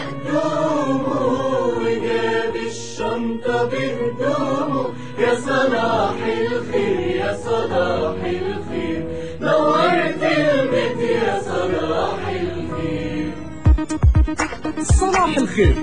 هدومه وجاب الشنطة بهدومه يا صلاح الخير يا صلاح الخير. نورت البيت يا صلاح الخير. صلاح الخير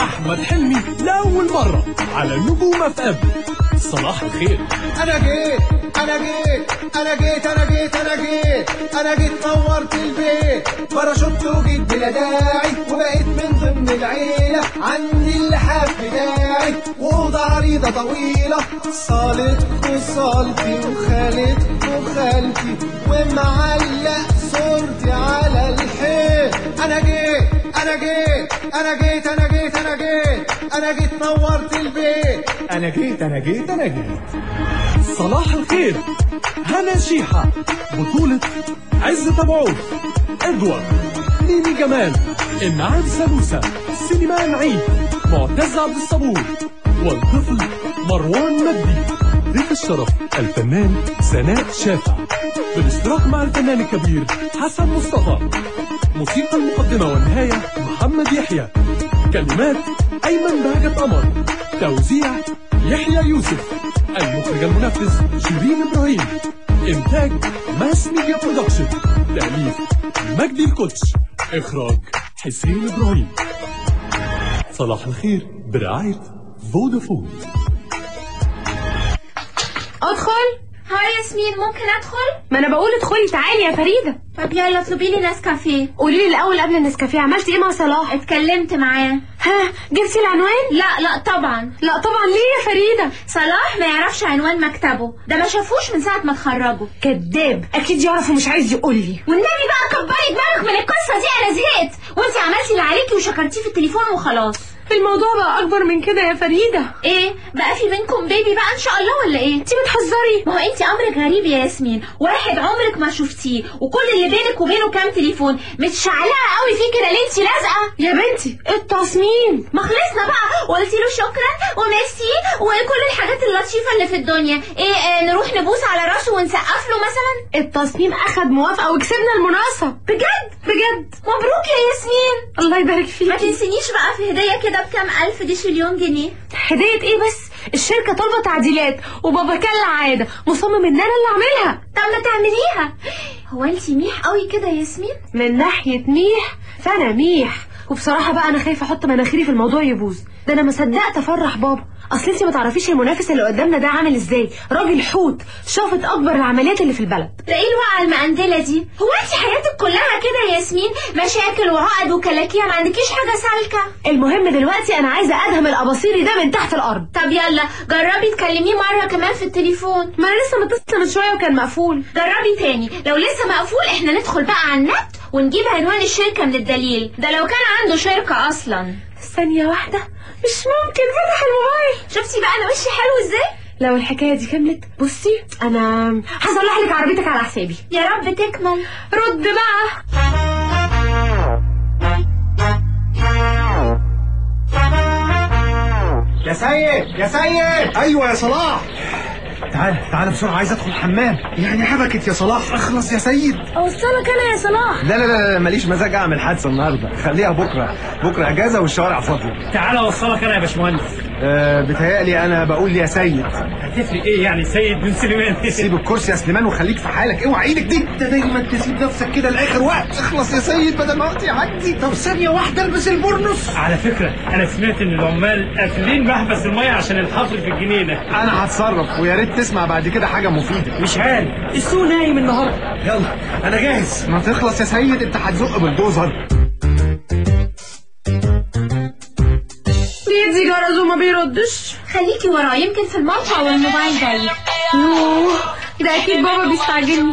أحمد حلمي لأول مرة على نجوم FM صلاح الخير. أنا جيت. أنا جيت أنا جيت أنا جيت أنا جيت. أنا جيت نورت البيت. باراشوت وجيت بلا داعي وبقيت من ضمن العيلة. عندي اللحاف بتاعي وأوضة عريضة طويلة. صالتك وصالتي وخالتك وخالتي ومعلق صورتي على الحيط. أنا جيت أنا جيت أنا جيت أنا جيت أنا جيت. أنا جيت نورت البيت. أنا جيت أنا جيت أنا جيت. صلاح الخير هنا شيحة بطولة عزة أبو عوف إدوارد ميمي جمال إنعام سلوسة سليمان عيد معتز عبد الصبور والطفل مروان مجدي. ضيف الشرف الفنان سناء شافع. بالاشتراك مع الفنان الكبير حسن مصطفى. موسيقى المقدمة والنهاية محمد يحيى. كلمات أيمن بهجة قمر. توزيع يحيى يوسف. المخرج المنفذ شيرين إبراهيم. إنتاج ماس ميديا برودكشن. تأليف مجدي الكوتش إخراج حسين إبراهيم. صلاح الخير برعاية فودافون. أدخل. hi ياسمين ممكن أدخل؟ ما أنا بقول ادخلي تعالي يا فريدة. طب يلا اطلبي لي نسكافيه. قولي لي الأول قبل النسكافيه عملتي إيه مع صلاح؟ اتكلمت معاه. ها جبتي العنوان؟ لا لا طبعا. لا طبعا. ليه يا فريدة؟ صلاح ما يعرفش عنوان مكتبه. ده ما شافوش من ساعة ما اتخرجوا. كذاب أكيد يعرف ومش عايز يقول لي. والنبي بقى كبري دماغك من القصة دي أنا زهقت. وانت عملتي اللي عليكي وشكرتيه في التليفون وخلاص. الموضوع بقى أكبر من كده يا فريدة. إيه؟ بقى في بينكم بيبي بقى إن شاء الله ولا إيه؟ أنت بتهزري. ما هو أنت أمرك غريب يا ياسمين. واحد عمرك ما شفتيه. وكل اللي بينك وبينه كام تليفون. متشعلقة قوي فيه كده. ليه أنت لازقه يا بنتي التصميم. ما خلصنا بقى. وقلت له شكرا وميرسي وكل الحاجات اللطيفة اللي في الدنيا. إيه آه نروح نبوس على رأسه ونسقف له مثلا؟ التصميم أخد موافقة وكسبنا المناقصه بجد؟ بجد. مبروك يا ياسمين. الله يبارك ما فيكي تنسينيش بقى في هدية كده بكام ألف دي شليون جنيه؟ هدية إيه بس؟ الشركة طالبة تعديلات وبابا كالعاده مصمم إن أنا اللي أعملها. طب ما تعمليها. هو انت ميح قوي كده يا ياسمين؟ من ناحية ميح فأنا ميح. وبصراحة بقى أنا خايفة أحط مناخيري في الموضوع يبوظ. ده أنا ما صدقت أفرح بابا. أصل انت ما تعرفيش المنافس اللي قدامنا ده عامل إزاي. راجل حوت شافت أكبر العمليات اللي في البلد. ده إيه الوقعه المقندلة دي. هو انت حياتك كلها كده يا ياسمين؟ مشاكل وعقد وكلاكيع ما عندكيش حاجة سالكة؟ المهم دلوقتي أنا عايزة أدهم الاباصيري ده من تحت الأرض. طب يلا جربي تكلميه مرة كمان في التليفون. ما أنا لسه متصلة من شوية وكان مقفول. جربي تاني. لو لسه مقفول إحنا ندخل بقى على النت ونجيب عنوان الشركة من الدليل. ده لو كان عنده شركة أصلا. ثانية واحدة. مش ممكن فتح الموبايل. شفتي بقى أنا وشي حلو إزاي؟ لو الحكاية دي كملت بصي أنا هصلح لك عربيتك على حسابي. يا رب تكمل. رد بقى. يا سيد يا سيد. أيوه يا صلاح. تعال تعال بسرعة عايز أدخل الحمام. يعني حبكت يا صلاح أخلص يا سيد. أوصلك أنا يا صلاح. لا لا لا لا، ماليش مزاج أعمل حادثة النهارده. خليها بكرة بكرة إجازة والشوارع فاضية. تعالى أوصلك أنا يا باشمهندس. أه بتهيألي أنا بقول يا سيد. هتفرق إيه يعني سيد بن سليمان؟ سيب الكرسي يا سليمان وخليك في حالك. اوعى إيدك دي. أنت دايما تسيب نفسك كده لآخر وقت. اخلص يا سيد بدل ما وقت يعدي طب ثانية واحدة ألبس البورنوس على فكرة أنا سمعت إن العمال قافلين محبس المية عشان الحفر في الجنينة. أنا هتصرف ويا ريت تسمع بعد كده حاجة مفيدة. مش عارف. السوق نايم النهاردة. يلا أنا جاهز. ما تخلص يا سيد أنت هتزق بالدوزر وما بيردش؟ خليكي وراه يمكن في الموقع والموبايل بعيد يوه ده أكيد بابا بيستعجلني.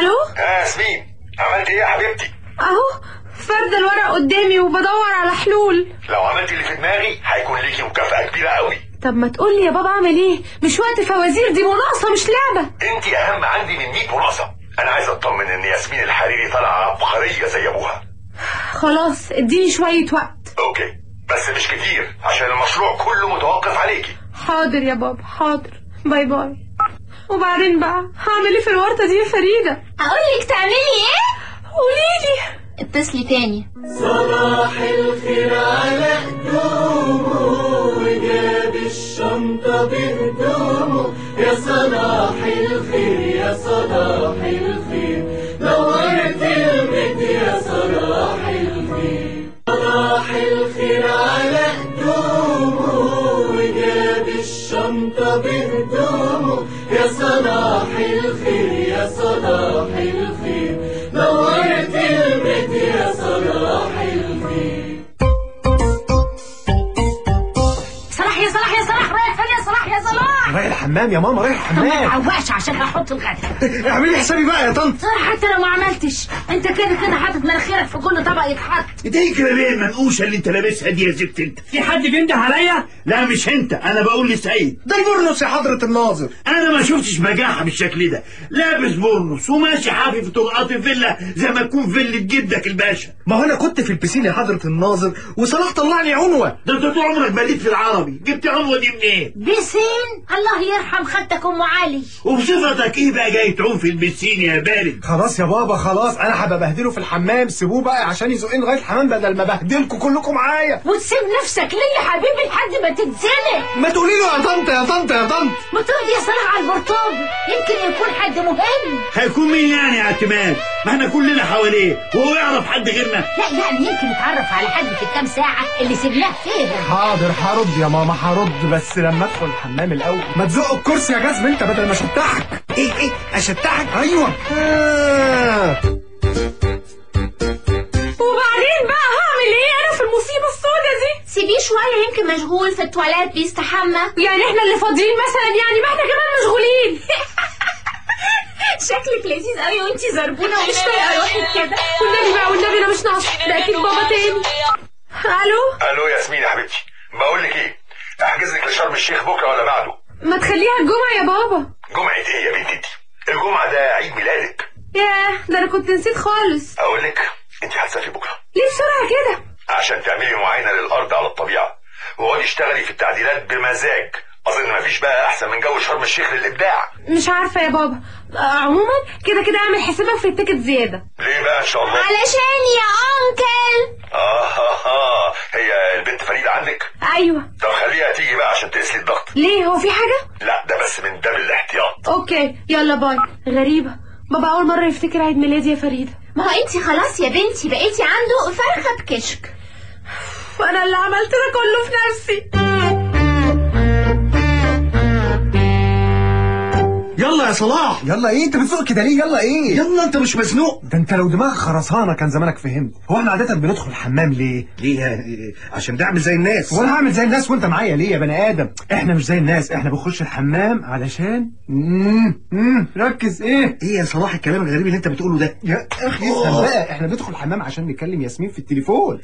ألو؟ آه ياسمين عملت إيه يا حبيبتي؟ أهو فرد الورق قدامي وبدور على حلول. لو عملت اللي في دماغي هيكون ليكي مكافأة كبيرة قوي. طب ما تقول لي يا بابا أعمل إيه؟ مش وقت فوازير دي مناقصة مش لعبة. أنت أهم عندي من 100 مناقصة. أنا عايز أطمن إن ياسمين الحريري طالعة عبقرية زي أبوها. خلاص اديني شوية وقت. okay. بس مش كتير عشان المشروع كله متوقف عليكي. حاضر يا بابا حاضر. bye bye. وبعدين بقى هعمل إيه في الورطة دي يا فريدة؟ أقول لك تعملي إيه؟ قولي لي اتصلي تاني. صباح الخير على هدومه وجاب الشنطه بهدومه. يا صلاح الخير يا صلاح الخير. وانت بهدومه يا صلاحي يا ماما رايح ما الحمام تعوقش عشان هحط الغدا. اعملي حسابي بقى يا طنط. حتى لو ما عملتش أنت كده كده حاطط مناخيرك في كل طبق يتحط. دي كده المنقوشة اللي انت لابسها دي يا زفت انت. في حد بينده عليا؟ لا مش انت. أنا بقول لسعيد. ده البرنس يا حضرة الناظر. أنا ما شفتش بجاحة بالشكل ده. لابس بورنوس وماشي حافي في طرقات الفيلا زي ما تكون فيلا جدك الباشا. ما هو أنا كنت في ال piscine يا حضرة الناظر وصلاح طلعني عنوة. ده أنت طول عمرك بليد في العربي. جبت عنوة دي منين؟ piscine؟ الله يرحم جدتك ام علي وبصفتك إيه بقى جاي تعوم في ال piscine يا بارد؟ خلاص يا بابا خلاص. أنا هبقى بهدله في الحمام. سيبوه بقى عشان يزقني لغاية الحمام بدل ما أبهدلكم كلكم معايا. وتسيب نفسك ليه يا حبيبي لحد ما تتزنق. ما تقولي له يا طنط يا طنط يا طنط. ما تقعد يا صلاح على البرطاب يمكن يكون حد مهم. هيكون مين يعني يا اعتماد؟ ما إحنا كلنا حواليه وهو يعرف حد غيرنا. لا يعني يمكن يتعرف على حد في الكام ساعة اللي سيبناه فيها حاضر هرد يا ماما هرد بس لما ادخل الحمام الأول. ما تزق الكرسي يا جزم انت بدل ما اشتحك. إيه إيه أشتحك؟ أيوه. آه. وبعدين بقى هعمل إيه أنا في المصيبة السوداء دي؟ سيبيه شوية يمكن مشغول في التواليت بيستحمى. يعني إحنا اللي فاضيين مثلا؟ يعني ما إحنا كمان مشغولين. شكلك لذيذ قوي وانتي زربونة ومش طايقة روحك كده. والنبي بقى والنبي أنا مش ناقص. ده أكيد بابا تاني. ألو؟ ألو ياسمين يا حبيبتي. بقول لك إيه؟ أحجز لك لشرم الشيخ بكرة ولا بعده؟ ما تخليها الجمعة يا بابا. جمعة إيه يا بنتي دي الجمعة ده عيد ميلادك. ياه ده أنا كنت نسيت خالص. أقول لك انت هتسافري بكرة. ليه بسرعة كده؟ عشان تعملي معاينة للأرض على الطبيعة. واقعدي اشتغلي في التعديلات بمزاج. أظن مفيش بقى أحسن من جو شرم الشيخ للإبداع. مش عارفة يا بابا. آه، عموما كده كده اعمل حسابك في ال ticket زيادة. ليه بقى ان شاء الله علشان يا uncle. آه, آه, آه. هي البنت فريدة عندك؟ أيوه. طب خليها تيجي بقى عشان تقيس الضغط. ليه؟ هو في حاجة؟ لا ده بس من باب الاحتياط. okay يلا bye. غريبة. بابا أول مرة يفتكر عيد ميلادي يا فريدة. ما هو انتي خلاص يا بنتي بقيتي عنده فرخة بكشك. وأنا اللي عملت ده كله في نفسي. يلا يا صلاح. يلا إيه أنت بتزق كده ليه؟ يلا إيه؟ يلا أنت مش مزنوق. ده أنت لو دماغك خرسانة كان زمانك فهمت. هو إحنا عادة بندخل الحمام ليه؟ ليه؟ يعني عشان نعمل زي الناس. وأنا هعمل زي الناس وأنت معايا ليه يا بني آدم؟ إحنا مش زي الناس إحنا بنخش الحمام علشان امم امم ركز إيه؟ إيه يا صلاح الكلام الغريب اللي أنت بتقوله ده؟ يا أخي اسال بقى إحنا بندخل الحمام عشان نكلم ياسمين في التليفون.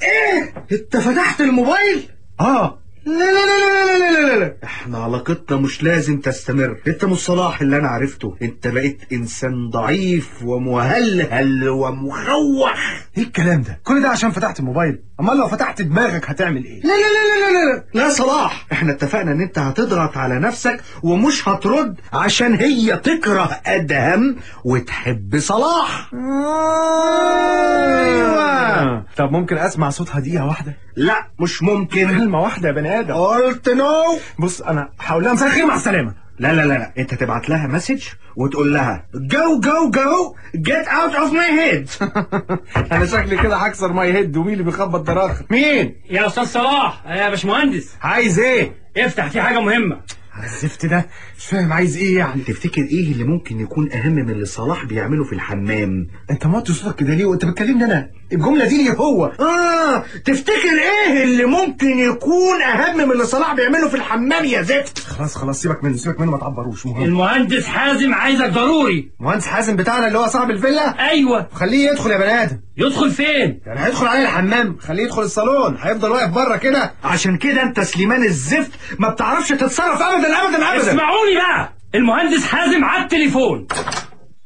أنت فتحت الموبايل؟ آه. لا لا لا لا لا لا لا إحنا علاقتنا مش لازم تستمر. انت مش صلاح اللي أنا عرفته. انت بقيت انسان ضعيف ومهلهل ومخوح إيه الكلام ده؟ كل ده عشان فتحت الموبايل. أمال لو فتحت دماغك هتعمل إيه؟ لا لا لا لا لا لا لا صلاح. إحنا اتفقنا إن أنت هتضغط على نفسك ومش هترد عشان هي تكره أدهم وتحب صلاح. أيوه. طب ممكن أسمع صوتها دقيقة واحدة؟ لا مش ممكن. كلمة واحدة يا بني آدم. قلت no بص أنا هقول لها مساء الخير مع السلامة. لا لا لا لا. انت تبعت لها message وتقول لها جو جو جو get out of my head. أنا شكلي كده هكسر my head ومين اللي بيخبط دراخ مين؟ يا أستاذ صلاح يا باشمهندس. عايز إيه؟ افتح في حاجة مهمة. الزفت ده؟ مش فاهم عايز إيه يعني. تفتكر إيه اللي ممكن يكون أهم من اللي صلاح بيعمله في الحمام؟ أنت موطي صوتك كده ليه؟ وانت بتكلمني أنا؟ الجملة دي ليه هو؟ آه تفتكر إيه اللي ممكن يكون أهم من اللي صلاح بيعمله في الحمام يا زفت؟ خلاص خلاص سيبك منه سيبك منه ما تعبروش مهم. المهندس حازم عايزك ضروري. مهندس حازم بتاعنا اللي هو صاحب الفيلا؟ أيوه. خليه يدخل يا بني آدم. يدخل فين؟ يعني هيدخل عليه الحمام خليه يدخل الصالون هيفضل واقف بره كده. عشان كده أنت سليمان الزفت ما بتعرفش تتصرف ابدا. ابدا ابدا اسمعوني بقى. المهندس حازم على التليفون.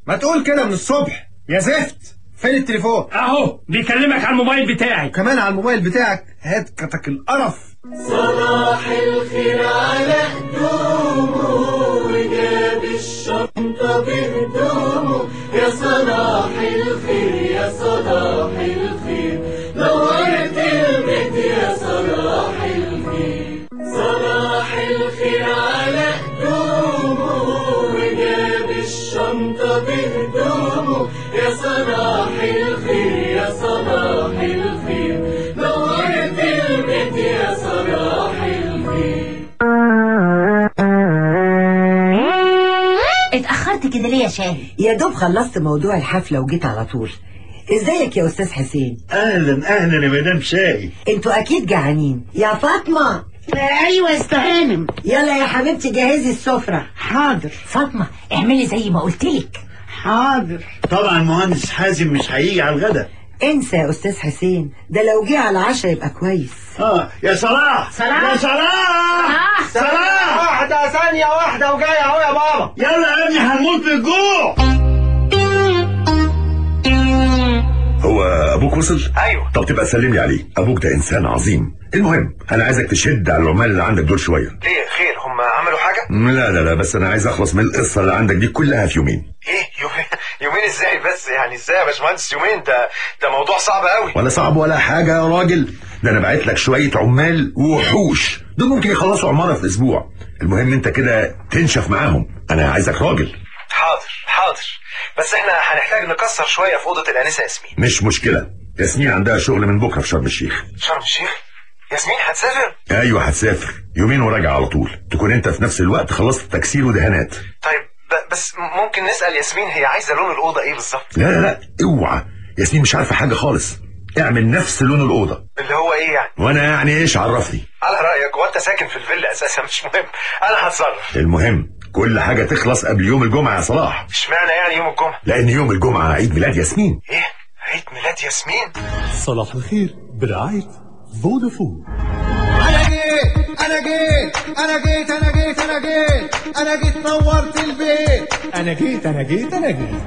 ما تقول كده من الصبح. يا زفت. فين التليفون؟ أهو بيكلمك على الموبايل بتاعي. كمان على الموبايل بتاعك. هات كتك القرف. صلاح الخير على هدومه وجاب الشنطة بهدومه. يا صلاح الخير يا صلاح كده ليه يا شاهد يا دوب خلصت موضوع الحفلة وجيت على طول. ازيك يا أستاذ حسين؟ أهلا أهلا يا مدام شاي أنتوا أكيد جعانين. يا فاطمة. أيوه يا استهانم يلا يا حبيبتي جهزي السفرة. حاضر. فاطمة اعملي زي ما قلت لك. حاضر. طبعا المهندس حازم مش هيجي على الغدا. انسى يا أستاذ حسين ده لو جه على العشاء يبقى كويس. آه يا صلاح. صلاح. يا صلاح. صلاح. واحدة ثانية واحدة وجاية أهو يا بابا. يلا يا ابني هنموت من الجوع. هو أبوك وصل؟ أيوه. طب تبقى تسلم لي عليه. أبوك ده إنسان عظيم. المهم أنا عايزك تشد على العمال اللي عندك دول شوية. ليه خير هم عملوا حاجة؟ لا لا لا بس أنا عايز أخلص من القصة اللي عندك دي كلها في يومين. إيه يومين يومين إزاي؟ بس يعني إزاي يا باشمهندس؟ يومين ده ده موضوع صعب قوي. ولا صعب ولا حاجة يا راجل. ده أنا بعت لك شوية عمال وحوش دول ممكن يخلصوا عمارة في أسبوع. المهم أنت كده تنشف معاهم. أنا عايزك راجل. حاضر حاضر. بس إحنا هنحتاج نكسر شوية في أوضة الأنسة ياسمين. مش مشكلة. ياسمين عندها شغل من بكرة في شرم الشيخ. شرم الشيخ؟ ياسمين هتسافر؟ أيوه هتسافر. يومين وراجع على طول. تكون أنت في نفس الوقت خلصت تكسير ودهانات. طيب بس ممكن نسأل ياسمين هي عايزة لون الأوضة إيه بالظبط؟ لا لا لا اوعى. ياسمين مش عارفة حاجة خالص. اعمل نفس لون الأوضة. اللي هو إيه يعني؟ وأنا يعني إيش عرفني؟ على رأيك وأنت ساكن في الفيلا أساسا مش مهم. أنا هتصرف. المهم كل حاجة تخلص قبل يوم الجمعة يا صلاح. اشمعنى يعني يوم الجمعة؟ لأن يوم الجمعة عيد ميلاد ياسمين. إيه؟ عيد ميلاد ياسمين؟ صلاح الخير برعاية فودافون. أنا جيت أنا جيت أنا جيت أنا جيت أنا جيت أنا نورت البيت. أنا جيت أنا جيت أنا جيت.